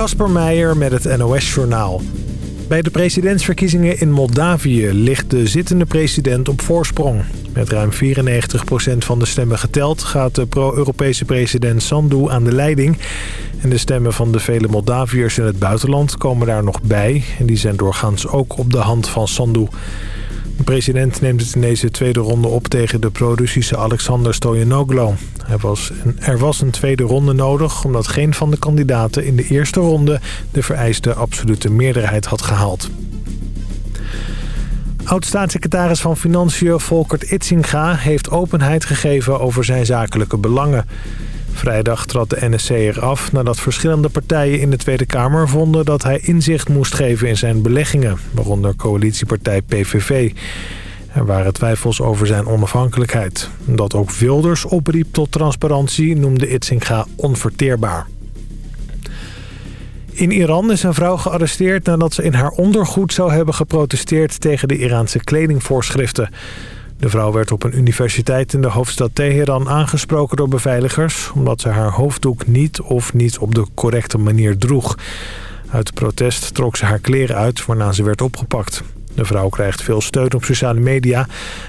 Kasper Meijer met het NOS-journaal. Bij de presidentsverkiezingen in Moldavië ligt de zittende president op voorsprong. Met ruim 94% van de stemmen geteld gaat de pro-Europese president Sandu aan de leiding. En de stemmen van de vele Moldaviërs in het buitenland komen daar nog bij. En die zijn doorgaans ook op de hand van Sandu. De president neemt het in deze tweede ronde op tegen de pro-Russische Alexander Stoyanoglo. Er was, een, er was een tweede ronde nodig omdat geen van de kandidaten in de eerste ronde de vereiste absolute meerderheid had gehaald. Oud-staatssecretaris van Financiën Volkert Itzinga heeft openheid gegeven over zijn zakelijke belangen. Vrijdag trad de NSC eraf nadat verschillende partijen in de Tweede Kamer vonden dat hij inzicht moest geven in zijn beleggingen, waaronder coalitiepartij PVV. Er waren twijfels over zijn onafhankelijkheid. Dat ook Wilders opriep tot transparantie noemde Itzinga onverteerbaar. In Iran is een vrouw gearresteerd nadat ze in haar ondergoed zou hebben geprotesteerd tegen de Iraanse kledingvoorschriften. De vrouw werd op een universiteit in de hoofdstad Teheran aangesproken door beveiligers... omdat ze haar hoofddoek niet of niet op de correcte manier droeg. Uit protest trok ze haar kleren uit, waarna ze werd opgepakt. De vrouw krijgt veel steun op sociale media...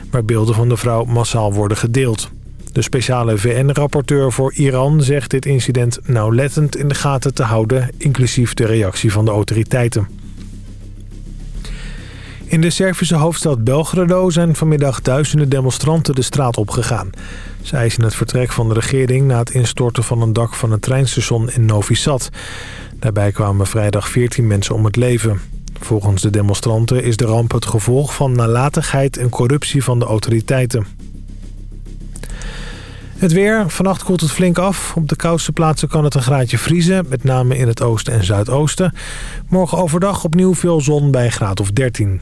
waar beelden van de vrouw massaal worden gedeeld. De speciale VN-rapporteur voor Iran zegt dit incident nauwlettend in de gaten te houden... inclusief de reactie van de autoriteiten. In de Servische hoofdstad Belgrado zijn vanmiddag duizenden demonstranten de straat opgegaan. Ze eisen het vertrek van de regering na het instorten van een dak van een treinstation in Novi Sad. Daarbij kwamen vrijdag 14 mensen om het leven. Volgens de demonstranten is de ramp het gevolg van nalatigheid en corruptie van de autoriteiten. Het weer. Vannacht koelt het flink af. Op de koudste plaatsen kan het een graadje vriezen. Met name in het oosten en zuidoosten. Morgen overdag opnieuw veel zon bij graad of 13.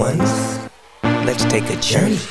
once. Let's take a journey.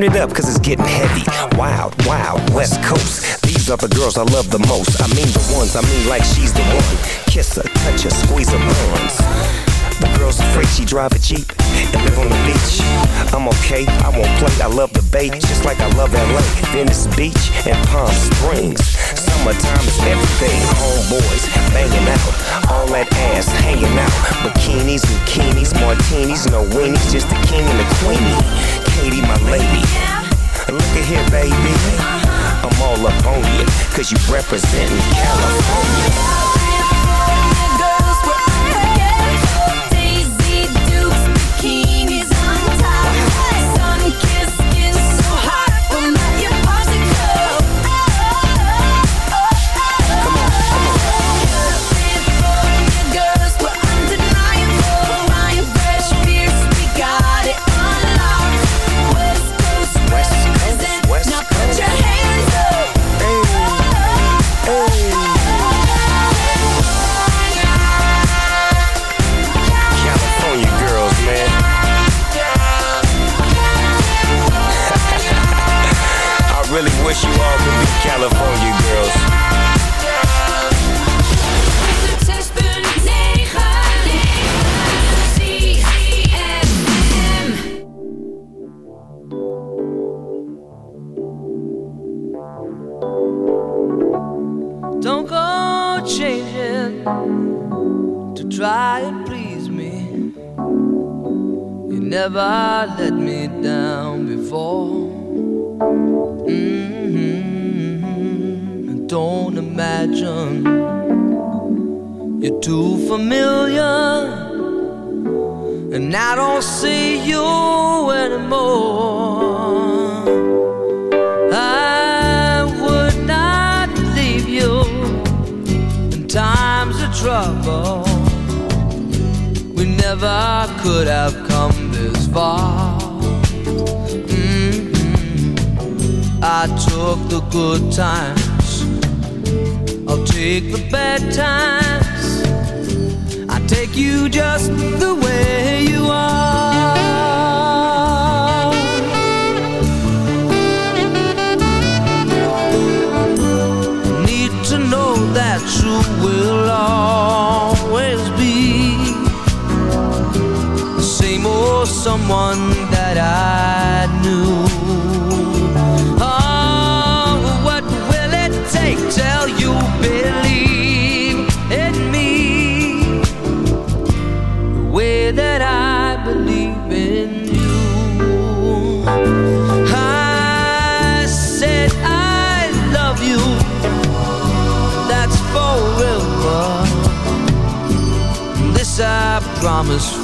turn it up, cause it's you representing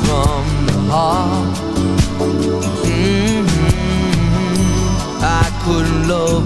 from the heart. Mm -hmm. I couldn't love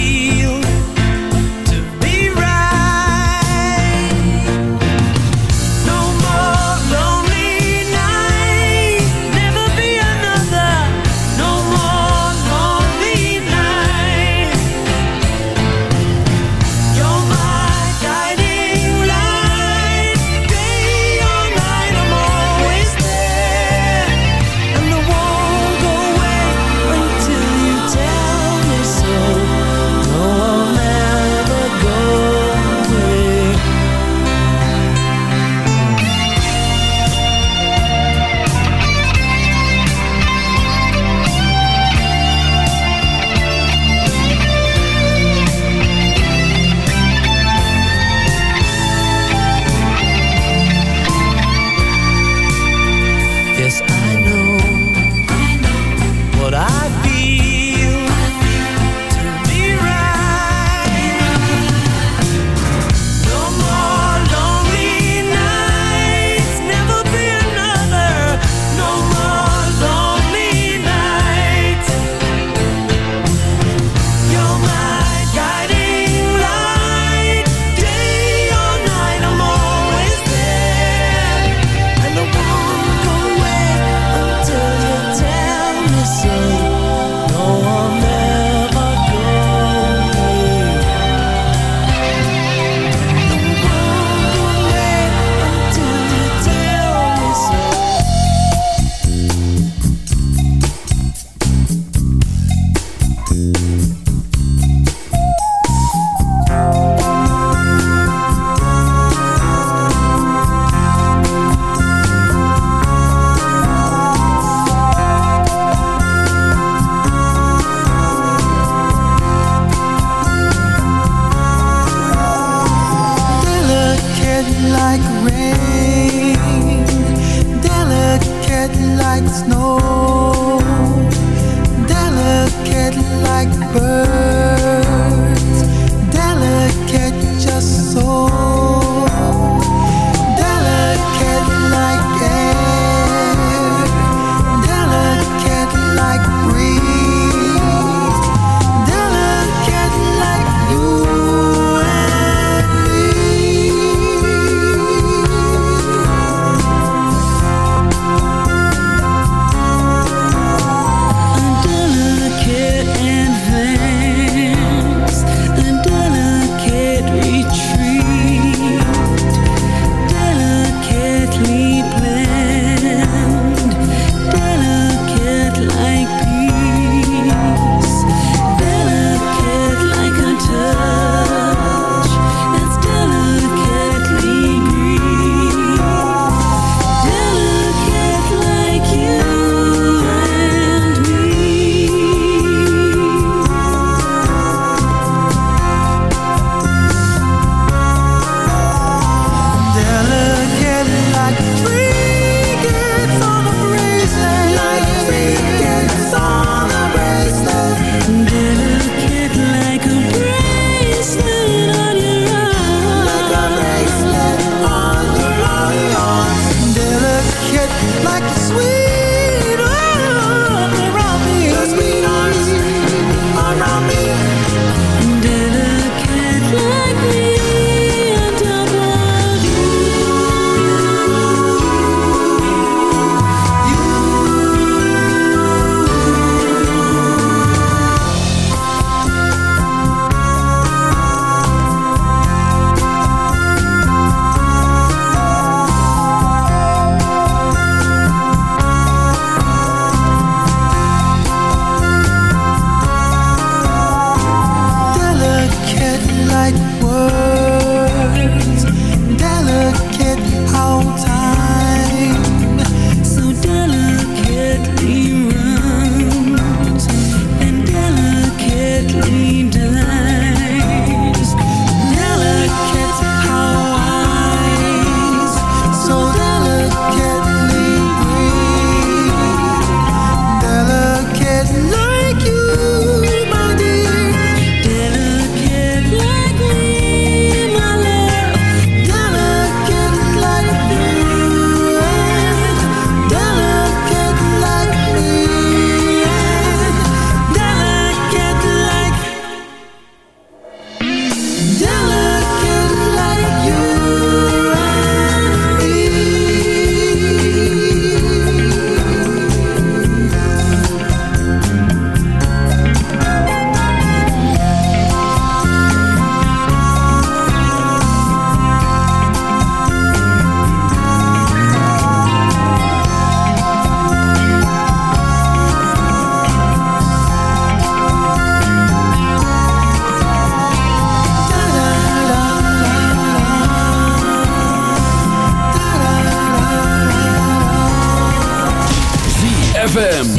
ZFM.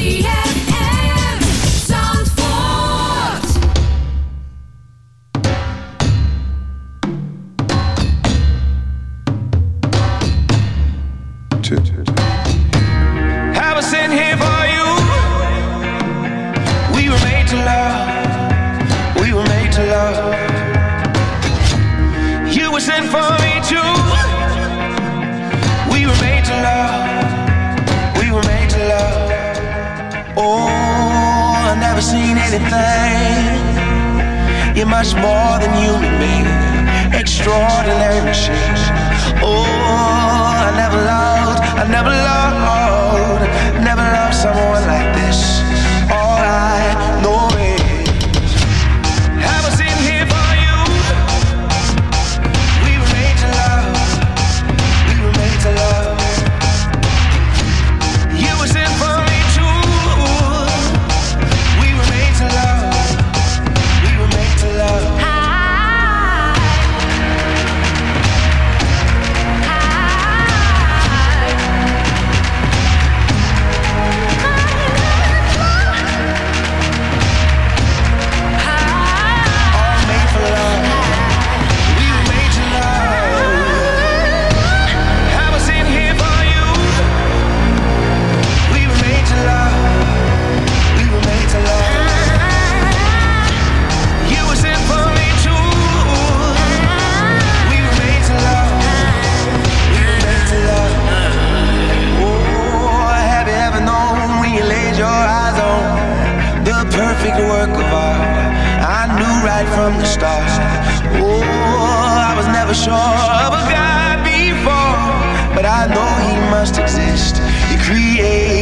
perfect work of art. I knew right from the start. Oh, I was never sure of a God before, but I know He must exist. He created.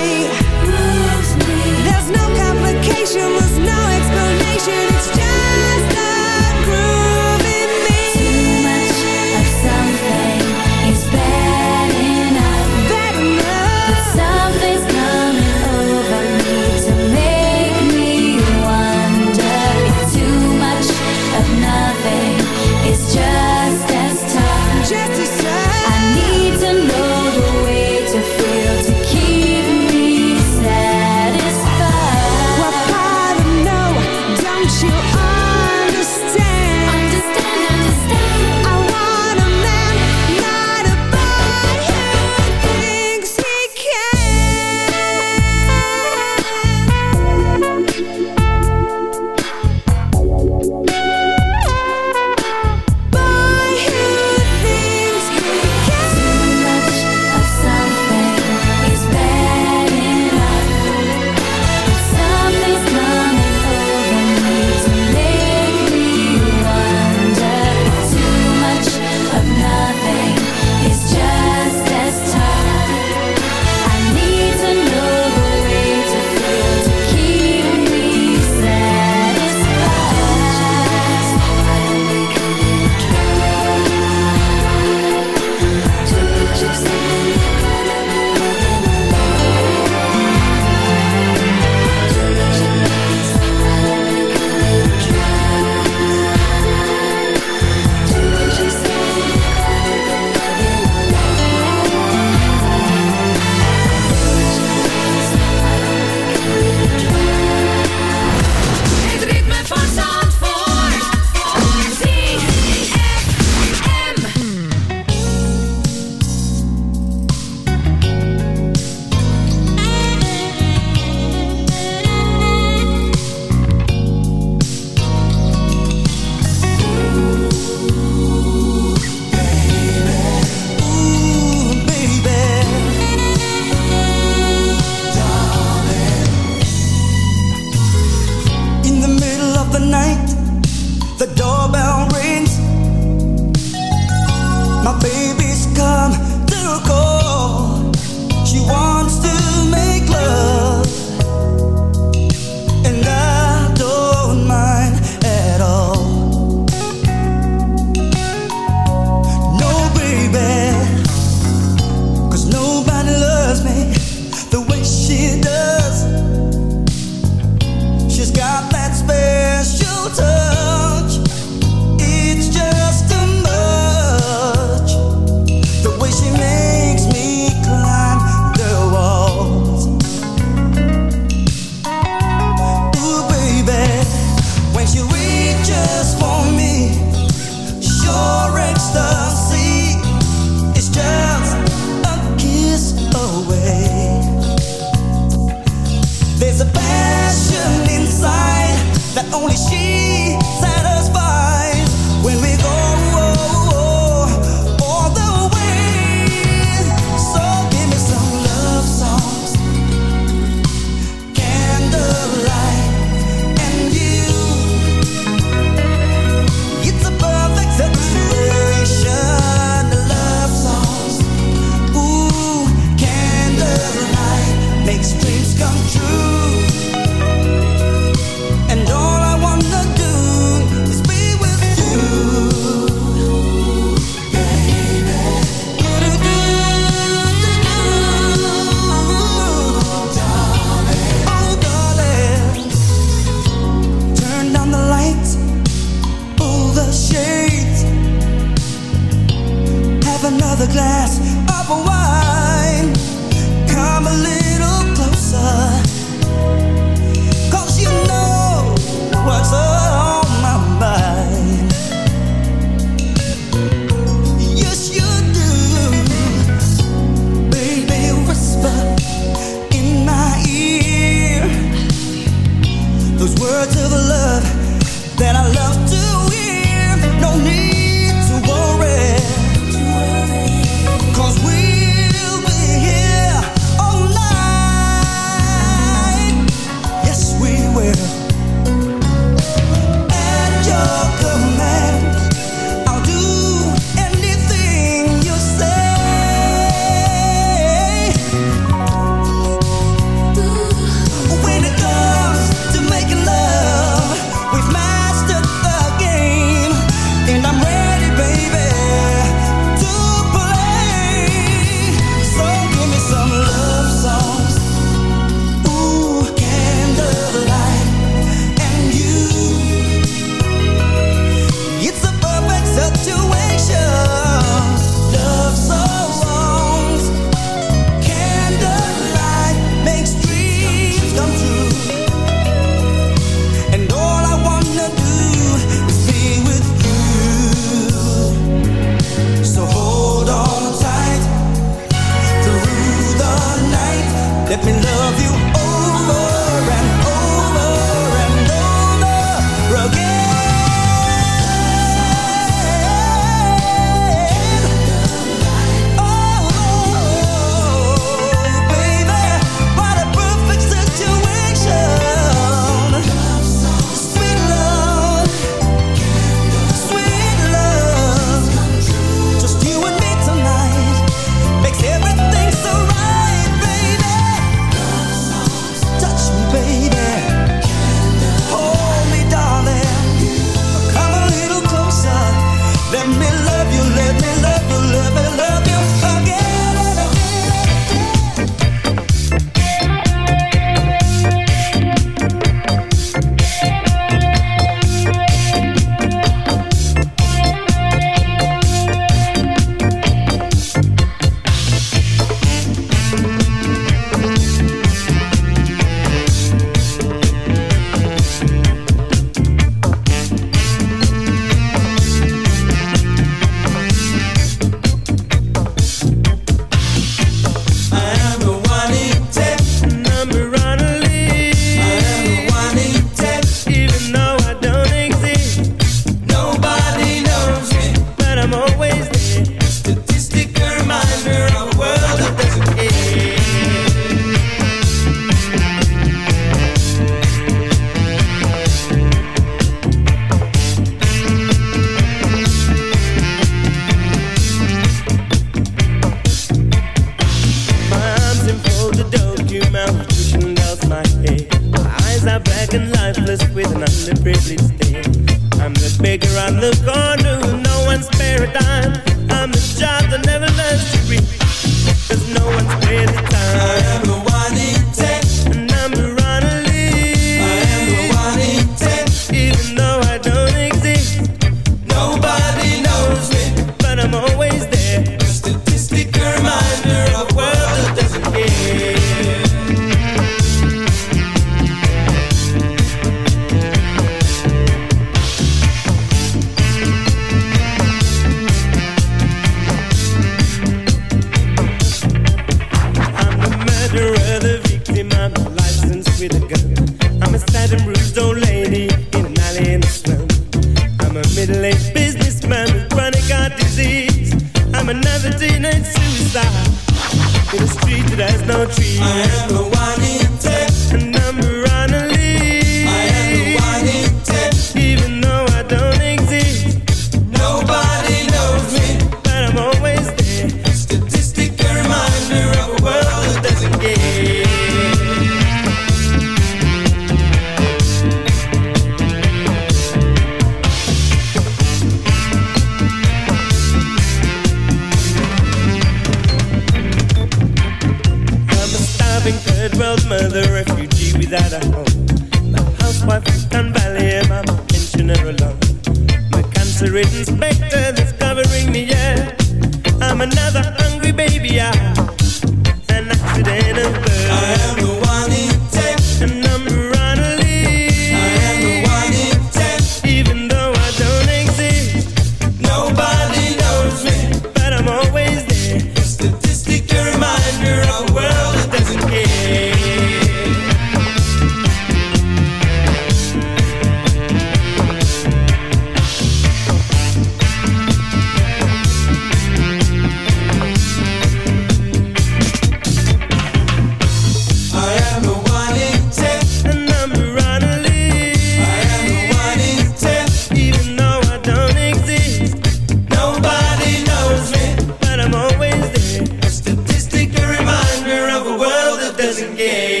gay.